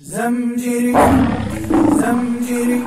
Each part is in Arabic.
زمجري زمجري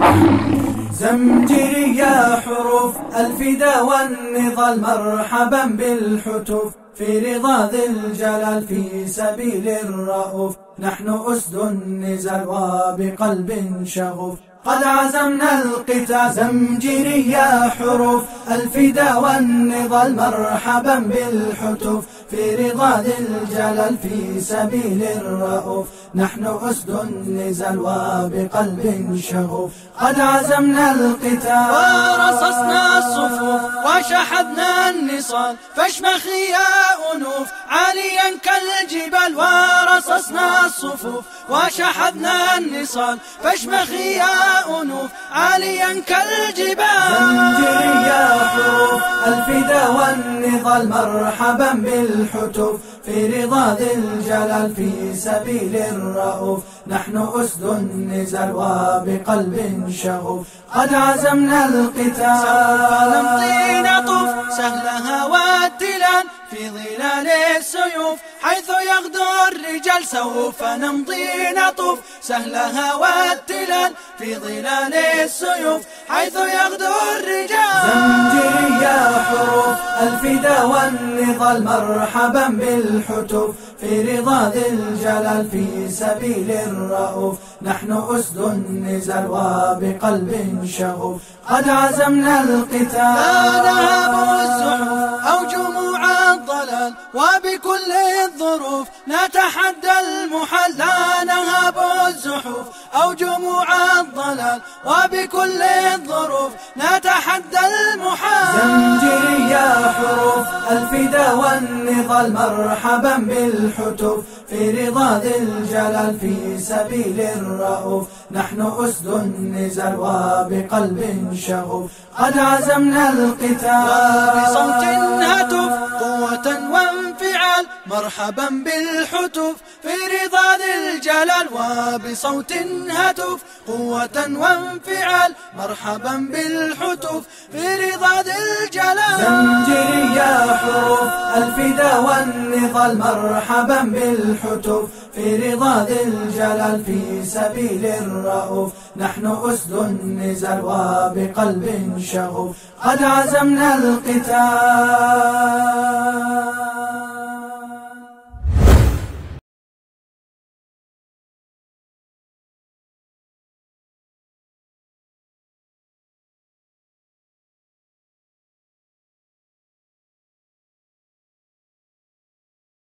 زمجري يا حروف. الفدا والنضال مرحبا بالحتوف. في رضا ذي الجلال في سبيل الرؤوف. نحن أسد النزال وبقلب شغوف. قد عزمنا القتال زمجري يا حروف. الفدا والنضال مرحبا بالحتوف. في رضا ذي الجلال في سبيل الرؤوف. نحن أسد النزال وبقلب شغوف. قد عزمنا القتال ورصصنا الصفوف وشحذنا النصال. فاشمخي يا أنوف عاليا كالجبال. ورصصنا الصفوف وشحذنا النصال. فاشمخي يا أنوف عاليا كالجبال. زنجري يا حروف الفدا والنضال مرحبا بالحتوف في رضا ذي الجلال في سبيل الرؤوف. نحن أسد النزال وبقلب شغوف. قد عزمنا القتال. نمضي نطوف سهلها والتلال في ظلال السيوف. حيث يغدو الرجال سوف نمضي نطوف. سهلها والتلال في ظلال السيوف. حيث يغدو الرجال. حروف الفدا والنضال مرحبا بالحتوف في رضا ذي الجلال في سبيل الرؤوف. نحن أسد النزال وبقلب شغوف. قد عزمنا القتال. نهب الزحف أو جموع الضلال وبكل الظروف. نتحدى المحال. لا نهب الزحف أو جموع الضلال وبكل الظروف. نتحدى المحال. الفدا والنضال مرحبا بالحتوف في رضا ذي الجلال في سبيل الرؤوف. نحن أسد النزال وبقلب شغوف. قد عزمنا القتال. بصوت هتف قوة وانفعال. مرحبا بالحتوف في رضا ذي الجلال. وبصوت هتف قوة وانفعال. مرحبا بالحتوف في رضا ذي الجلال. زنجري يا حروف الفدا والنضال مرحبا بالحتوف في رضا ذي الجلال في سبيل الرؤوف. نحن أسد النزال وبقلب شغوف. قد عزمنا القتال.